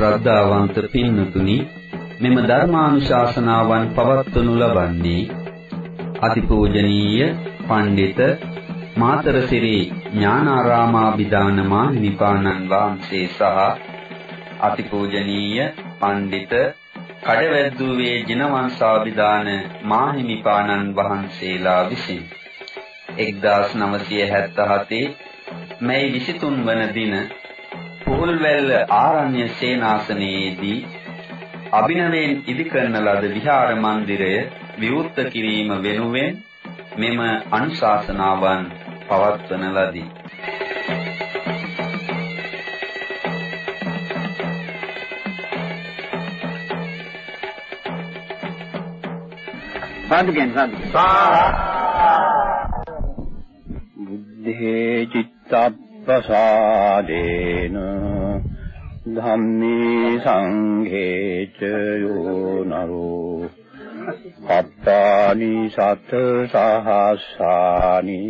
ශ්‍රද්ධාවන්ත පින්නතුනි මෙම ධර්මානුශාසනාවන් පවත්වනු ලබන්නේ අතිපූජනීය පණ්ඩිත මාතරසිරි ඥානාරාමාභිදාන මාහිමිපාණන් වහන්සේ සහ අතිපූජනීය පණ්ඩිත කඩවැද්දුවේ ජිනවංශාභිදාන මාහිමිපාණන් වහන්සේලා විසින් 1977 මැයි 23 වන දින පුහුල්වැල්ල ආරණ්‍ය සේනාසනයේදී අභිනවයෙන් ඉදිකරන ලද විහාර මන්දිරය විවෘත කිරීම වෙනුවෙන් මෙම අනුශාසනාවන් පවත්වන ලදී. සාදුකෙන් සාදු. බුද්ධේ චිත්තප්පසාදේන ධම්මේ සංඝේ ච යෝ නරෝ අප්පානි සත සහස්සානි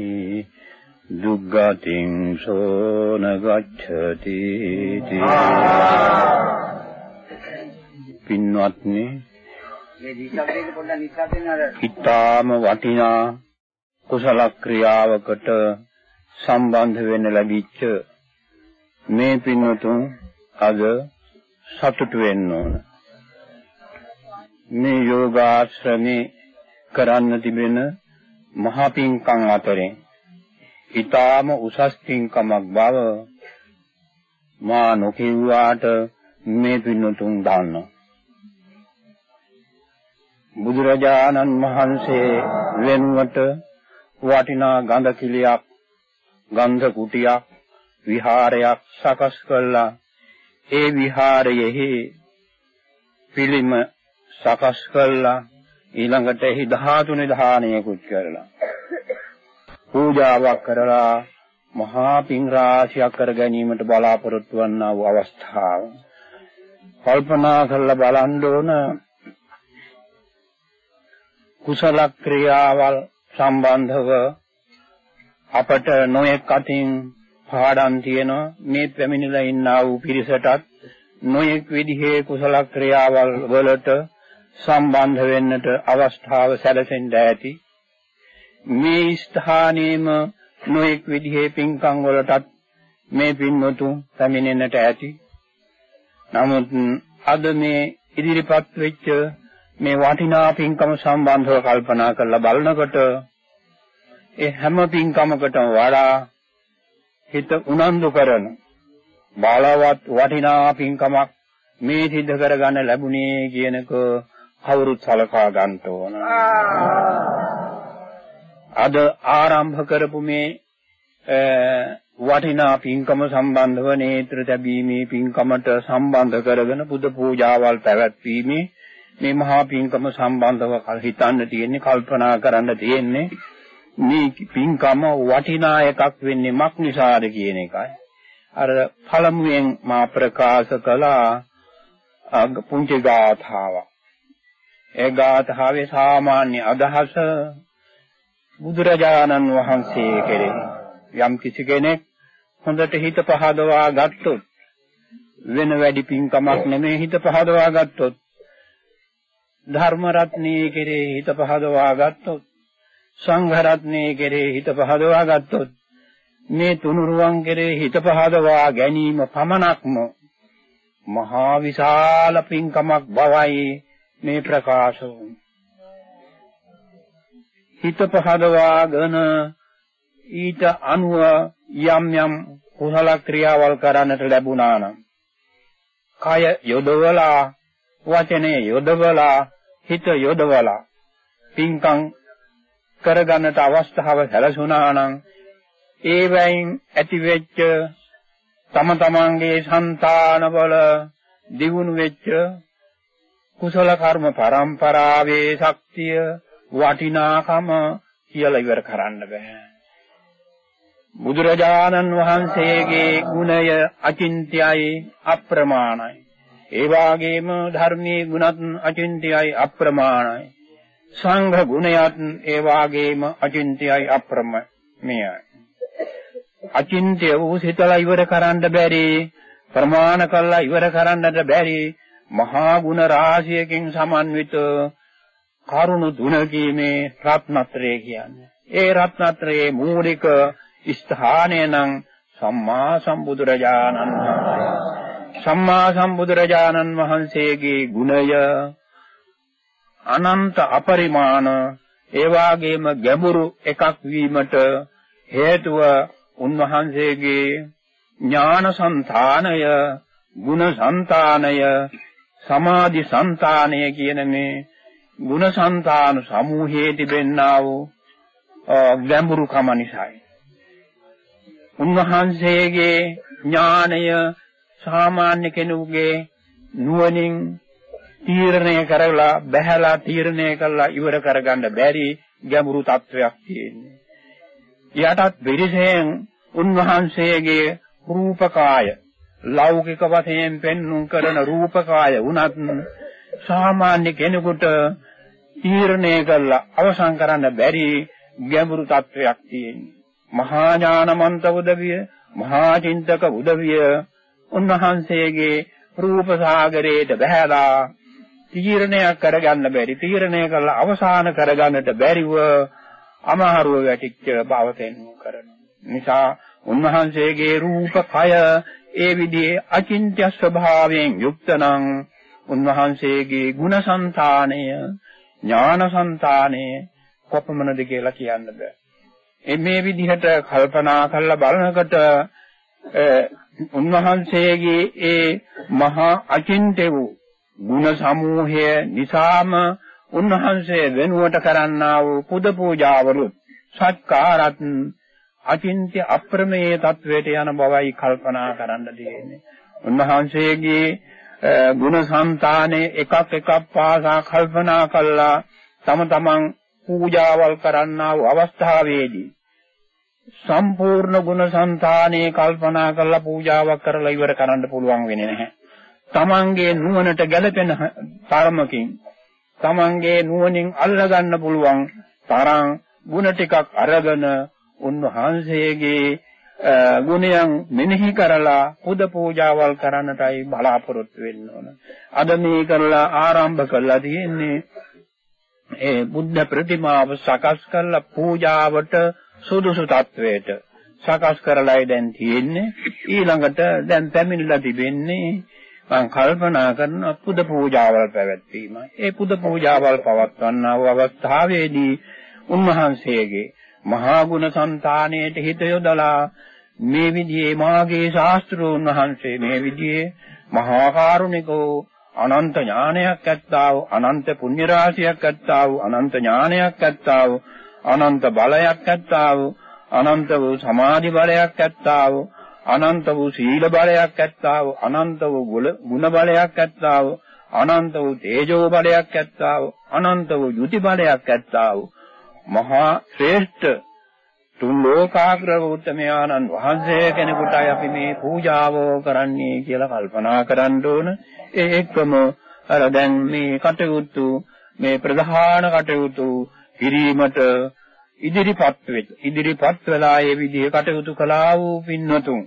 දුග්ගතින් සෝන ගච්ඡති පින්වත්නි මේ දීශබ්දයක පොඩ්ඩක් නිස්සාර දෙන්න අර ඊටාම වටිනා කුසල ක්‍රියාවකට සම්බන්ධ වෙන්න ලැබිච්ච මේ පින්වතුන් අද සතුටු වෙන්න ඕන. මේ යෝගාශ්‍රමේ කරන්න තිබෙන මහා පින්කම් අතරින් ඊටාම උසස් පින්කමක් බව මා නොකියුවාට මේ පින්වතුන් දන්නවා. බුදුරජාණන් වහන්සේ වෙනුවට වටිනා ගඳ කිලියක් ගන්ධ කුටියක් විහාරයක් සකස් කළා. ඒ විහාරයෙහි පිළිම සකස් කළා. ඊළඟට එහි 13 දානයකුත් කරලා. පූජාවක් කරලා මහා පිං රාශියක් කර ගැනීමට බලාපොරොත්තු වන්නා වූ අවස්ථාව. කල්පනා කරලා බලන්න ඕන කුසල ක්‍රියාවල් සම්බන්ධව අපට නොයෙක් අතින් පාඩම් තියෙනවා මේ පැමිණිලා ඉන්නා වූ පිරිසටත් නොයෙක් විදිහේ කුසල ක්‍රියාවල් වලට සම්බන්ධ වෙන්නට අවස්ථාව සැලසෙන්න ඇති. මේ ස්ථානයේම නොයෙක් විදිහේ පින්කම් වලටත් මේ පින්වතුන් පැමිණෙන්නට ඇති. නමුත් අද මේ ඉදිරිපත් වෙච්ච මේ වටිනා පින්කම සම්බන්ධව කල්පනා කරලා බලනකොට ඒ හැම පින්කමකටම වඩා හිත උනන්දු කරන බාලවත් වටිනා පින්කමක් මේ සිද්ධ කරගන්න ලැබුණේ කියනක කවුරුත් සලකා ගන්න ඕන. අද ආරම්භ කරපු මේ වටිනා පින්කම සම්බන්ධව නේත්‍ර තැබීමේ පින්කමට සම්බන්ධ කරගෙන බුදු පූජාවල් පැවැත්වීමේ මේ මහා පින්කම සම්බන්ධව හිතන්න තියෙන්නේ කල්පනා කරන්න තියෙන්නේ මේ පින්කම වටිනා එකක් වෙන්නේ මක් නිසාද කියන එකයි. අර පළමුවෙන් මා ප්‍රකාශ කළා පුංචි ගාථාවක්. ඒ ගාථාවේ සාමාන්‍ය අදහස බුදුරජාණන් වහන්සේ කෙරෙහි යම් කිසි කෙනෙක් හොඳට හිත පහදවා ගත්තොත් වෙන වැඩි පින්කමක් නෙමෙයි හිත පහදවා ගත්තොත් ධර්ම රත්නයේ කෙරේ හිත පහදවා ගත්තොත් සංඝ රත්නයේ කෙරේ හිත පහදවා ගත්තොත් මේ තුනුරුවන් කෙරේ හිත පහදවා ගැනීම පමණක්ම මහා විශාල පින්කමක් බවයි මේ ප්‍රකාශ හිත පහදවාගෙන ඊට අනුව යම් යම් කුසල ක්‍රියාවල් කරන්නට ලැබුණා නම් කය යොදවලා වචනේ යොදවලා හිත යොදවලා පින්කම් කරගන්නට අවස්ථාව සැලසුණා නම් ඒ වයින් ඇතිවෙච්ච තම තමන්ගේ సంతාන බල දියුණු වෙච්ච කුසල කර්ම පරම්පරාවේ ශක්තිය වටිනාකම කියලා ඉවර කරන්න බෑ බුදුරජාණන් වහන්සේගේ ගුණය අචින්ත්‍යයි අප්‍රමාණයි ඒ වාගේම ධර්මයේ ගුණත් අචින්ත්‍යයි අප්‍රමාණයි. සංඝ ගුණයත් ඒ වාගේම අචින්ත්‍යයි අප්‍රමේයයි. අචින්ත්‍ය වූ සිතලා ඉවර කරන්න බැරි ප්‍රමාණ කළා ඉවර කරන්නට බැරි මහා ගුණ රාශියකින් සමන්විත කරුණු තුනකීමේ රත්නත්‍රය කියන්නේ. ඒ රත්නත්‍රයේ මූලික ස්ථානය නම් සම්මා සම්බුදුරජාණන් වහන්සේ. සම්මා සම්බුදුරජාණන් වහන්සේගේ ගුණය අනන්ත අපරිමාණ ඒ වාගේම ගැඹුරු එකක් වීමට හේතුව උන්වහන්සේගේ ඥාන సంతානය ගුණ సంతානය සමාධි సంతානය කියන මේ ගුණ సంతාන සමූහයේ තිබෙන්නා වූ ගැඹුරුකම නිසායි. උන්වහන්සේගේ ඥානය සාමාන්‍ය කෙනෙකුගේ නුවණින් තීරණය කරලා බහැලා තීරණය කරලා ඉවර කරගන්න බැරි ගැඹුරු තත්වයක් තියෙන්නේ. යටත් විරිසෙන් උන්වහන්සේගේ රූපකාය ලෞකික වශයෙන් පෙන්눔 කරන රූපකාය උනත් සාමාන්‍ය කෙනෙකුට තීරණය කරලා අවසන් කරන්න බැරි ගැඹුරු තත්වයක් තියෙනවා. මහා ඥානමන්ත උදවිය, මහා චින්තක උදවිය උන්වහන්සේගේ රූප සාගරයට බහැලා තීරණයක් කරගන්න බැරි තීරණය කළා අවසන් කරගන්නට බැරිව අමහරුව වැටිච්ච බව තෙන්නු කරන නිසා උන්වහන්සේගේ රූප කය ඒ විදිහේ අචින්ත්‍ය ස්වභාවයෙන් යුක්ත නම් උන්වහන්සේගේ ගුණසංතානය ඥානසංතානය කොපමණද කියලා කියන්න බෑ. මේ විදිහට කල්පනා කරලා බලනකොට උන්වහන්සේගේ ඒ මහා අචින්ත්‍ය වූ ගුණ සමූහය නිසාම උන්වහන්සේ වෙනුවට කරන්නා වූ පුද පූජාවලුත් සත්කාරත් අචින්ත්‍ය අප්‍රමේය තත්වයට යන බවයි කල්පනා කරන්න දෙන්නේ. උන්වහන්සේගේ ගුණ సంతානේ එකක් එකක් පාසා කල්පනා කළා තම තමන් පූජාවල් කරන්නා වූ අවස්ථාවේදී සම්පූර්ණ ගුණ సంతානේ කල්පනා කරලා පූජාවක් කරලා ඉවර කරන්න පුළුවන් වෙන්නේ නැහැ. තමන්ගේ නුවණට ගැළපෙන තරමකින් තමන්ගේ නුවණින් අල්ලගන්න පුළුවන් තරම් ಗುಣ ටිකක් අරගෙන උන්වහන්සේගේ ගුණයන් මෙනෙහි කරලා පුද පූජාවල් කරන්නටයි බලාපොරොත්තු වෙන්න ඕන. අද මේ කරලා ආරම්භ කළා තියෙන්නේ ඒ බුද්ධ ප්‍රතිමාව සකස් කරලා පූජාවට සුදුසු තත්වයට සකස් කරලායි දැන් තියෙන්නේ. ඊළඟට දැන් පැමිණිලා තිබෙන්නේ මම කල්පනා කරන පුද පූජාවල් පැවැත්වීමයි. ඒ පුද පූජාවල් පවත්වන්නා වූ අවස්ථාවේදී උන්වහන්සේගේ මහා ගුණ సంతාණයට හිත යොදලා මේ විදිහේ මාගේ ශාස්ත්‍රෝන් වහන්සේ මේ විදිහේ මහා කරුණිකෝ අනන්ත ඥානයක් ඇත්තා වූ අනන්ත පුණ්‍ය රාශියක් ඇත්තා වූ අනන්ත ඥානයක් ඇත්තා වූ අනන්ත බලයක් ඇත්තා වූ අනන්ත වූ සමාධි බලයක් ඇත්තා වූ අනන්ත වූ සීල බලයක් ඇත්තා වූ අනන්ත වූ ගුණ බලයක් ඇත්තා වූ අනන්ත වූ තේජෝ බලයක් ඇත්තා වූ අනන්ත වූ යුති බලයක් ඇත්තා වූ මහා ශ්‍රේෂ්ඨ තුන් ලෝකාග්‍ර උත්තමයාණන් වහන්සේ කෙනෙකුටයි අපි මේ පූජාව කරන්නේ කියලා කල්පනා කරන්න ඕන. ඒ එක්කම අර දැන් මේ කටයුතු මේ ප්‍රධාන කටයුතු කිරීමට ඉදිරිපත් වෙච්ච ඉදිරිපත් වෙලා ඒ විදිහේ කටයුතු කළා වූ පින්වතුන්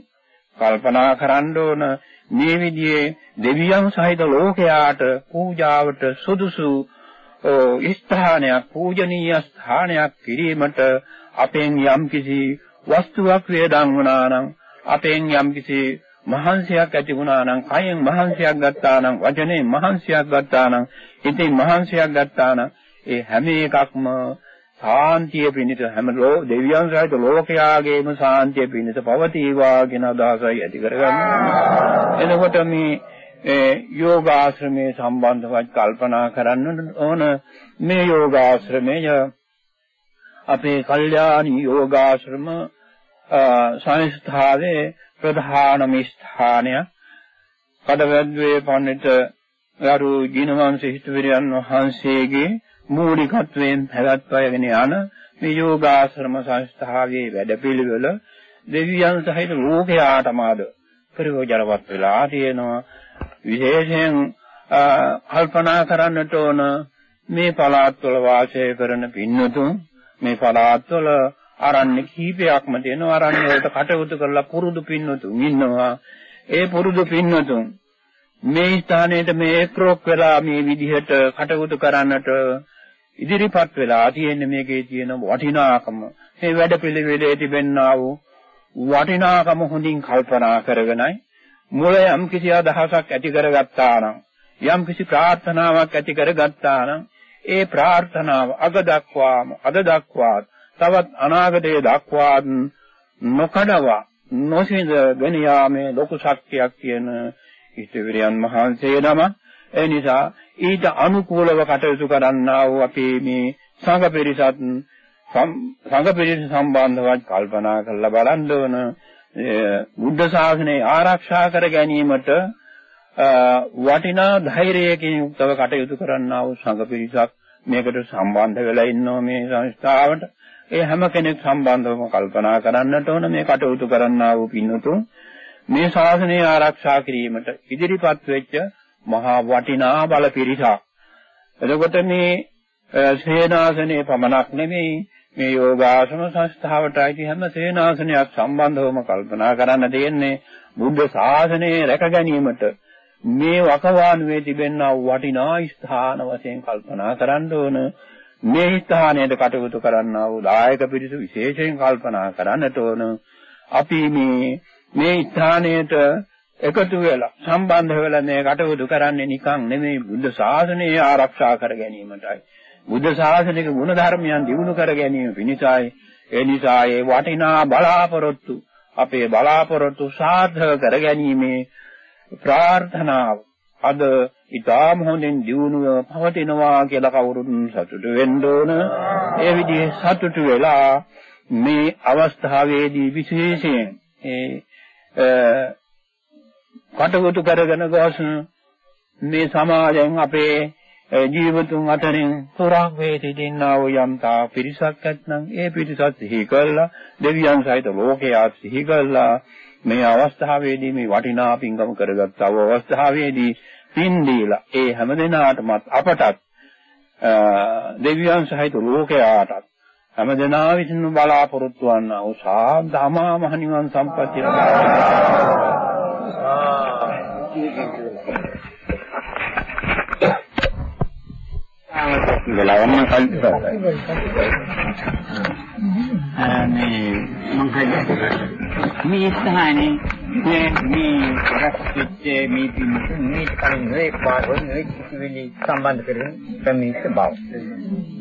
කල්පනා කරන්න ඕන. මේ විදිහේ දෙවියන් සහිත ලෝකයාට පූජාවට සුදුසු ස්ථානයක් පූජනීය ස්ථානයක් කිරීමට අපෙන් යම්කිසි වස්තුවක් වේදන් වුණා නම් අපෙන් යම්කිසි මහන්සියක් ඇති වුණා නම් කයෙන් මහන්සියක් ගත්තා නම් වචනේ මහන්සියක් ගත්තා නම් ඉතින් මහන්සියක් ගත්තා නම් ඒ හැම එකක්ම සාන්තිය පිණිස හැම ලෝ දෙවියන් සහිත ලෝකයාගේම සාන්තිය පිණිස පවතිවා කියන අදහසයි ඇති කරගන්න. එතකොට මේ යෝගාශ්‍රමයේ සම්බන්ධව කල්පනා කරන්න ඕන මේ යෝගාශ්‍රමය අපේ කල්යාණී යෝගාශ්‍රම සංස්ථාවේ ප්‍රධානම ස්ථානය කඩවැද්දේ පඬිත ගරු ජිනවංශ හිතවිරයන් වහන්සේගේ මූලිකත්වයෙන් පැවැත්වගෙන යන මේ යෝගාශ්‍රම සංස්ථාවේ වැඩපිළිවෙල දෙවියන් සහිත ලෝකයාටම ආද ප්‍රයෝජනවත් වෙලා තියෙනවා. විශේෂයෙන් කල්පනා කරන්නට ඕන මේ පළාත්වල වාසය කරන පින්නතුන් මේ පළාත්වල ආරණ්‍ය කීපයක්ම තියෙනවා. ආරණ්‍ය වලට කටයුතු කරලා පුරුදු පින්නතුන් ඉන්නවා. ඒ පුරුදු පින්වතුන් මේ ස්ථානයේද මේ එක්රොක් වෙලා මේ විදිහට කටයුතු කරන්නට ඉදිරිපත් වෙලා තියෙන මේකේ තියෙන වටිනාකම. මේ වැඩපිළිවෙලේ තිබෙන්නා වූ වටිනාකම හොඳින් කල්පනා කරගෙනයි මුල යම් කිසි අදහසක් ඇති කරගත්තා නම් යම් කිසි ප්‍රාර්ථනාවක් ඇති කරගත්තා නම් ඒ ප්‍රාර්ථනාව අග දක්වාම අද දක්වා තවත් අනාගතයේ දක්වා නොකඩවා නොසිඳගෙන යාමේ ලොකු ශක්තියක් කියන ඉතිවිරයන් මහන්සිය නම ඒ නිසා ඊට අනුකූලව කටයුතු කරන්නා වූ අපේ මේ සංඝ පිරිසත් සංඝ පිරිස සම්බන්ධව කල්පනා කරලා බලන්න ඕන. බුද්ධ ශාසනය ආරක්ෂා කර ගැනීමට වටිනා ධෛර්යයකින් යුක්තව කටයුතු කරන්නා වූ සංඝ පිරිසක් මේකට සම්බන්ධ වෙලා ඉන්නෝ මේ සංස්ථාවට. ඒ හැම කෙනෙක් සම්බන්ධවම කල්පනා කරන්නට ඕන මේ කටයුතු කරන්නා වූ පින්වතුන්. මේ ශාසනය ආරක්ෂා කිරීමට ඉදිරිපත් වෙච්ච මහා වටිනා බල පිරිසක්. එතකොට මේ සේනාසනේ පමණක් නෙමෙයි මේ යෝගාසන සංස්ථාවට අයිති හැම සේනාසනයක් සම්බන්ධවම කල්පනා කරන්න තියෙන්නේ බුද්ධ ශාසනය රැක ගැනීමට. මේ වකවානුවේ තිබෙනා වටිනා ස්ථාන වශයෙන් කල්පනා කරන්න ඕන. මේ ස්ථානයට කටයුතු කරන්නා වූ දායක පිරිස විශේෂයෙන් කල්පනා කරන්නට ඕන. අපි මේ මේ ස්ථානයට එකතු වෙලා සම්බන්ධ වෙලා මේ කටයුතු කරන්නේ නිකන් නෙමෙයි බුද්ධ ශාසනය ආරක්ෂා කර ගැනීමටයි බුද්ධ ශාසනික ගුණ ධර්මයන් දිනු කර ගැනීම පිණිසයි ඒ නිසා ඒ වටිනා බලාපොරොත්තු අපේ බලාපොරොත්තු සාර්ථක කර ගැනීමේ ප්‍රාර්ථනාව අද ඊටාම හොඳින් දියුණුව පවතිනවා කියලා කවුරුත් සතුටු වෙන්න ඕන. ඒ විදිහේ සතුටු වෙලා මේ අවස්ථාවේදී විශේෂයෙන් ඒ කටයුතු කරගෙන ගොස් මේ සමාජයෙන් අපේ ජීවතුන් අතරින් පුරාක් වේ සිටින්නා වූ යම්තා පිරිසක් ඇත්නම් ඒ පිරිසත් සිහි කළා දෙවියන් සහිත ලෝකයා සිහි කළා. මේ අවස්ථාවේදී මේ වටිනා පින්කම කරගත්තා වූ අවස්ථාවේදී පින් දීලා ඒ හැම දිනාටමත් අපටත් දෙවියන් සහිත ලෝකයාටත් හැම දිනා විසින් බලාපොරොත්තු වන්නා වූ සාධාමා මහ නිවන් සම්පත්තිය වෙලාවම කල්පනා මේ මං මේ ස්ථානේ මේ මේ රැස්විච්ච මේ පින්තුන් මේ කලින් නේ පාරවල් නේ කිසිවෙලි සම්බන්ධ කරගෙන පැමිණිච්ච බව.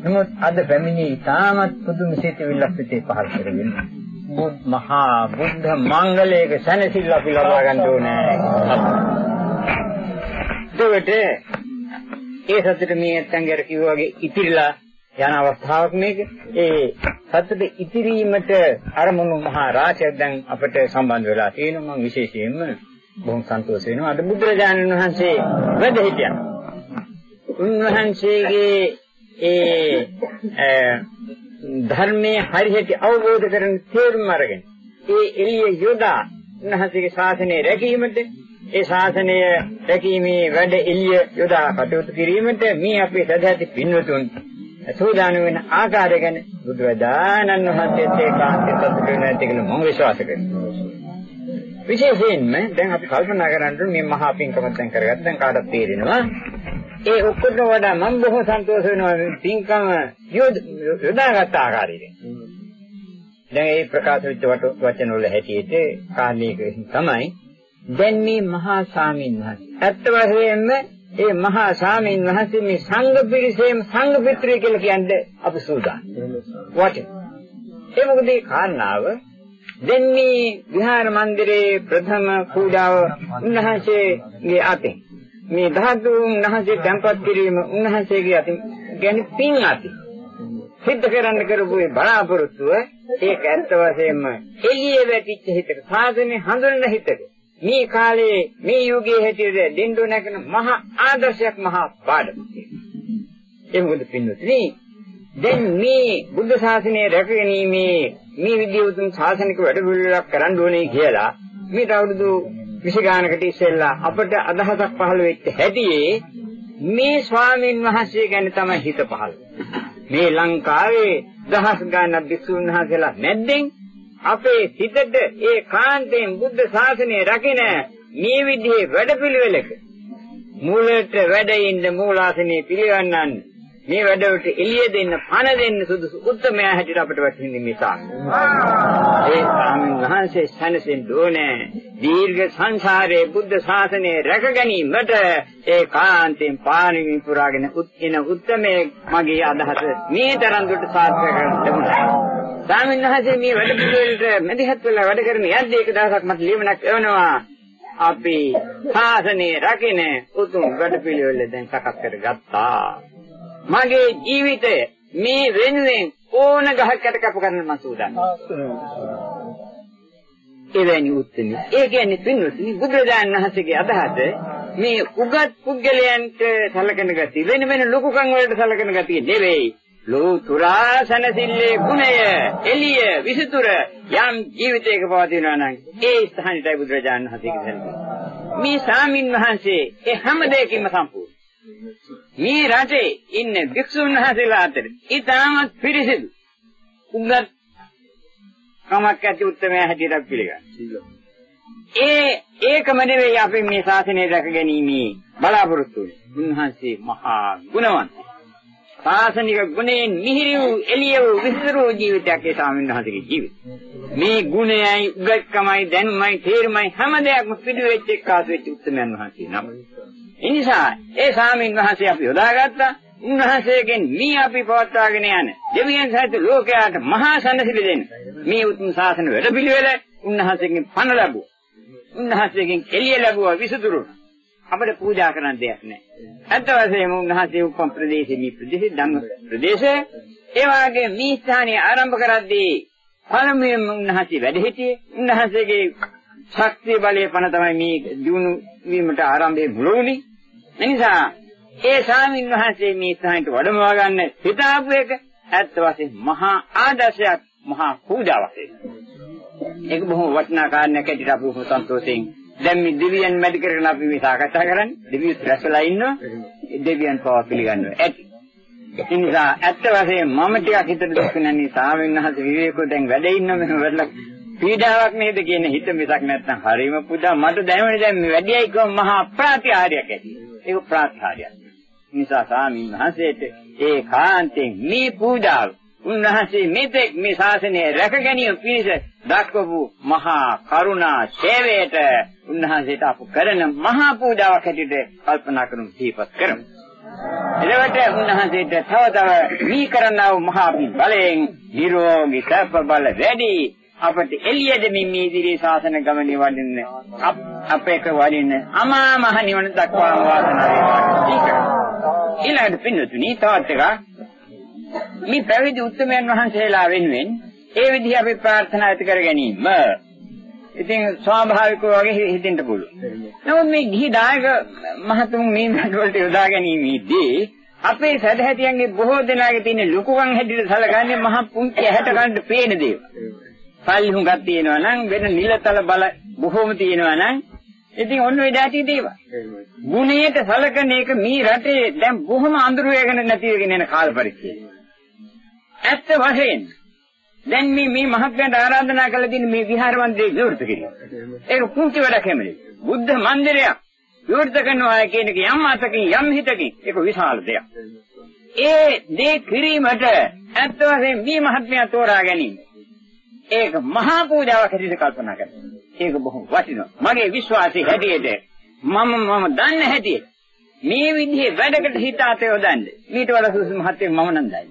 නමුත් අද පැමිණි තාමත් පුදුම සිතිවිල්ලක් සිටේ පහල් කරගෙන බුද් මහා බුද්ධ මංගලයක සැනසෙල්ල අපි ලබා ගන්න ඕනේ. දෙවට ඒ සතුට මේ නැත්තන්ගේ අර කිව්වා වගේ ඉතිරිලා යන අවස්ථාවක් මේක. ඒ සතුට ඉතිරීමට අරමුණු මහා රාජ්‍යයක් දැන් අපිට සම්බන්ධ වෙලා තියෙනවා මම විශේෂයෙන්ම බොහොම සන්තෝෂ වෙනවා. අද බුදුරජාණන් වහන්සේ වැඩ හිටියා. උන්වහන්සේගේ ඒ ධර්මයේ හරියට අවබෝධ කරගෙන තේරුම් අරගෙන ඒ එළිය යොදා උන්වහන්සේගේ ශාසනය රැකීමට ඒ ශාසනය රැකීමේ වැඩ එළිය යොදා කටයුතු කිරීමට මේ අපේ සදැති පින්වතුන් සූදානම් වෙන ආකාරය ගැන බුදුරජාණන් වහන්සේත් ඒකාන්තයෙන් සතුටු වෙනවා කියලා මම විශ්වාස කරනවා. විශේෂයෙන්ම දැන් අපි කල්පනා කරන්නේ මේ මහා පින්කම දැන් කරගත්ත දැන් කාටත් තේරෙනවා. ඒ ඔක්කොට වඩා මම බොහෝ සන්තෝෂ වෙනවා පින්කම යොදාගත් ආකාරයෙන්. දැන් මේ ප්‍රකාශ වෙච්ච වචන වල හැටියට කාලයක තමයි දැන් මේ මහා සාමින් වහන්සේ. ඇත්ත වශයෙන්ම ඒ මහා සාමින් වහන්සේ මේ සංඝ පිරිසේම සංඝ පිටරය කියලා කියන්නේ අපි සූදානම්. වචන. ඒ මොකද ඒ කාරණාව දැන් මේ විහාර මන්දිරයේ ප්‍රථම පූජාව උන්වහන්සේගේ අතින් මේ ධාතුන් උන්වහන්සේ tempත් කිරීම උන්වහන්සේගේ අතින් කියන්නේ පින් අති. සිද්ධ කරන්න කරපු ඒ බලාපොරොත්තුව ඒක ඇත්ත වශයෙන්ම එළියේ වැටිච්ච හිතක සාධනේ හඳුනන හිතක මේ කාලේ මේ යුගයේ හැටියට දෙන්න නැකන මහා ආදර්ශයක් මහා පාඩමක්. ඒ මොකද පින්නතුනි දැන් මේ බුද්ධ ශාසනය රැකගැනීමේ මේ විදිය උතුම් ශාසනික වැඩපිළිවෙලක් කරන්න ඕනේ කියලා මේ අවුරුදු 20 ගානකට ඉස්සෙල්ලා අපට අදහසක් පහළ වෙච්ච හැටියේ මේ ස්වාමීන් වහන්සේ ගැන තමයි හිත පහළ. මේ ලංකාවේ දහස් ගානක් භික්ෂුන් වහන්සේලා නැද්දෙන් අපේ සිතට ඒ කාන්තෙන් බුද්ධ ශාසනය රකින මේ විදිහේ වැඩපිළිවෙලක මූලයට වැඩ ඉන්න මූලාසනේ පිළිගන්නන්න මේ වැඩවලට එළිය දෙන්න පණ දෙන්න සුදුසු උත්තරමයා හැටියට අපිට වැටහෙන්නේ මේ සාමය. ඒ ස්වාමීන් වහන්සේ සැනසෙන්න ඕනේ. දීර්ඝ සංසාරයේ බුද්ධ ශාසනය රැක ගැනීමට ඒ කාන්තෙන් පාණිමි පුරාගෙන උත්ින උත්තරමේ මගේ අදහස මේ තරම් දුරට සාර්ථක කරගන්නවා. ස්වාමීන් වහන්සේ මේ වැඩ පිළිවෙලට මැදිහත් වෙලා වැඩ කරන යද්දී එක දවසක් මට ලියමනක් එවනවා. අපි ශාසනය රකින්න උතුම් වැඩ පිළිවෙල දැන් සකස් කරගත්තා. මගේ ජීවිතය මේ වෙනුවෙන් ඕන ගහකට කැප කරන්න මම සූදානම්. එවැනි උත්තරයි. ඒ කියන්නේ පින්වත්නි බුදුරජාණන් වහන්සේගේ අදහස මේ උගත් පුද්ගලයන්ට සලකන ගතිය වෙන වෙන ලොකුකම් වලට සලකන ගතිය නෙවෙයි. ලෝතුරා සනසිල්ලේ ගුණය එළිය විසුතුර යම් ජීවිතයක පවතිනවා නම් ඒ ස්ථානිතයි බුදුරජාණන් වහන්සේගේ සැලකීම. මේ සාමින් වහන්සේ ඒ හැම දෙයකින්ම සම්පූර්ණ. මේ රටේ ඉන්න භික්ෂුන් වහන්සේලා අතර ඊටමත් පිරිසිදු උගත් කමක් ඇති උත්තරමයා හැටියට පිළිගන්නවා. ඒ ඒකම නෙවෙයි අපි මේ ශාසනය රැකගැනීමේ බලාපොරොත්තු වෙන්නේ. උන්වහන්සේ මහා ගුණවන්ත. ශාසනික ගුණයෙන් මිහිරි වූ එළිය වූ විසිරු ජීවිතයක් ඒ ස්වාමීන් වහන්සේගේ ජීවිතය. මේ ගුණයයි උගත්කමයි දැනුමයි තේරුමයි හැම දෙයක්ම පිටු වෙච්ච එක්කාසු වෙච්ච උත්තරමයන් වහන්සේ නම. එනිසා ඒ ස්වාමීන් වහන්සේ අපි යොදාගත්තා. උන්වහන්සේගෙන් මේ අපි පවත්වාගෙන යන දෙවියන් සහිත ලෝකයාට මහා සම්සිලි දෙන්න. මේ උතුම් ශාසන වැඩපිළිවෙල උන්වහන්සේගෙන් පණ ලැබුවා. උන්වහන්සේගෙන් එළිය ලැබුවා විසුතුරුණා. අපිට පූජා කරන්න දෙයක් නැහැ. අත් වශයෙන්ම උන්වහන්සේ උපම් ප්‍රදේශේ මේ ප්‍රදේශේ ධම්ම ප්‍රදේශේ ඒ වාගේ මේ ස්ථානයේ ආරම්භ කරද්දී පළමුවෙන්ම උන්වහන්සේ වැඩ සිටියේ උන්වහන්සේගේ ශක්තිය බලය පණ තමයි මේ දිනු වීමට ආරම්භයේ මුල වුණේ. එනිසා ඒ ස්වාමීන් වහන්සේ මේ ස්ථානයට වඩමවා ගන්න හිතාපු එක ඇත්ත වශයෙන් මහා ආදර්ශයක් මහා පූජාවක්. ඒක බොහොම වටිනා කාරණයක් ඇටියට අපි සන්තෝෂයෙන් දැන් මේ දෙවියන් මැදි කරගෙන අපි මේ සාකච්ඡා කරන්නේ. දෙවියන් රැස්වලා ඉන්නවා. දෙවියන් පව පිළිගන්නවා. ඇති. ඒ නිසා ඇත්ත වශයෙන්ම මම ටිකක් හිතට දුක් නැන්නේ සාමින් වහන්සේ විවේකෝ දැන් වැඩ ඉන්න මෙහෙම වැඩලා පීඩාවක් නේද කියන හිත මිසක් නැත්තම් හරීම පුදා මට දැනෙන්නේ දැන් මේ වැඩියයි කො මහා ප්‍රාතිහාර්යයක් ඇති. ඒක ප්‍රාතිහාර්යයක් නිසා සාමින් වහන්සේට ඒ කාන්තෙන් මේ පූජාව උන්වහන්සේ මෙතෙක් මේ ශාසනය රැක ගැනීම පිණිස දක්වපු මහා කරුණා සේවයට උන්වහන්සේට අප කරන මහා පූජාවක් හැටියට කල්පනා කරමු දීපත් කරමු. එලවට උන්වහන්සේට තව තව මේ කරන්නා වූ මහා බලයෙන් නිරෝගී සැප බල වැඩි අපට එළියද මේ ඉදිරි ශාසන ගමනේ වඩින්න අපේක වඩින්න අමා මහ නිවන දක්වාම වාසනාව වේවා. ඊළඟට පින්නතුනි තවත් එකක් මේ පැවිදි උත්තරමයන් වහන්සේලා වෙනුවෙන් ඒ විදිහ අපි ප්‍රාර්ථනා ඇති කර ගැනීම ඉතින් ස්වාභාවිකව වගේ හිතෙන්න පුළුවන්. නමුත් මේ ගිහි දායක මහතුන් මේ වැඩවලට යොදා ගැනීමේදී අපේ සදහැතියන්ගේ බොහෝ දෙනාගේ තියෙන ලොකුකම් හැටියට සැලකන්නේ මහ පුංචි ඇහැට ගන්න පේන දේවල්. සල්ලි හුඟක් තියෙනවා නම් වෙන නිලතල බල බොහෝම තියෙනවා නම් ඉතින් ඔන්න ඔය දාටි දේවල්. ගුණයට සලකන එක මේ රටේ දැන් බොහොම අඳුර වෙගෙන නැති වෙගෙන යන කාල පරිච්ඡේදය. ඇත්ත වශයෙන් දැන් මේ මේ මහත්යන්ට ආරාධනා කළ දින මේ විහාර මන්දිරය විවෘත කිරීම. ඒක පුංචි වැඩක් නෙමෙයි. බුද්ධ මන්දිරයක් විවෘත කරනවා කියන එක යම් අතකින් යම් හිතකින් ඒක විශාල දෙයක්. ඒ දේ කිරීමට ඇත්ත වශයෙන් මේ මහත්මයා තෝරා ගැනීම. ඒක මහා පූජාවක් හැටියට කල්පනා කරනවා. ඒක බොහොම වටිනවා. මගේ විශ්වාසයේ හැටියට මම මම දන්න හැටියට මේ විදිහේ වැඩකට හිත අතේ යොදන්නේ. මීට වඩා සුසු මහත්යෙක් මම නම් දන්නේ.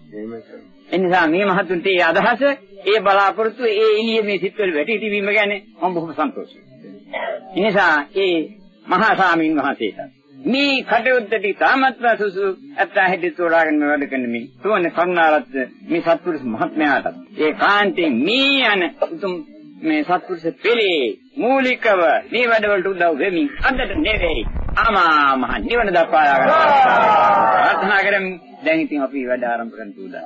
එනිසා මේ මහතුන්ට ඒ අදහස, ඒ බලාපොරොත්තු, ඒ එළිය මේ සිත්වල වැටි තිබීම ගැන මම බොහොම සන්තෝෂයි. එනිසා ඒ මහා ස්වාමීන් වහන්සේට මේ කටයුත්තට තාමත්ම සුසු අත්තා හැටි තෝරාගෙන වැඩ කරන මේ තුන කරුණාරත් මේ සත්පුරුෂ මහත්මයාට ඒ කාන්තෙන් මේ යන උතුම් මේ සත්පුරුෂ පෙළේ මූලිකව මේ වැඩවලට උදව් වෙමින් අදට නෙවෙයි ආමා මහ නිවන දක්වා යාගෙන ප්‍රාර්ථනා කරමු. දැන් ඉතින් අපි වැඩ ආරම්භ කරන්න උදා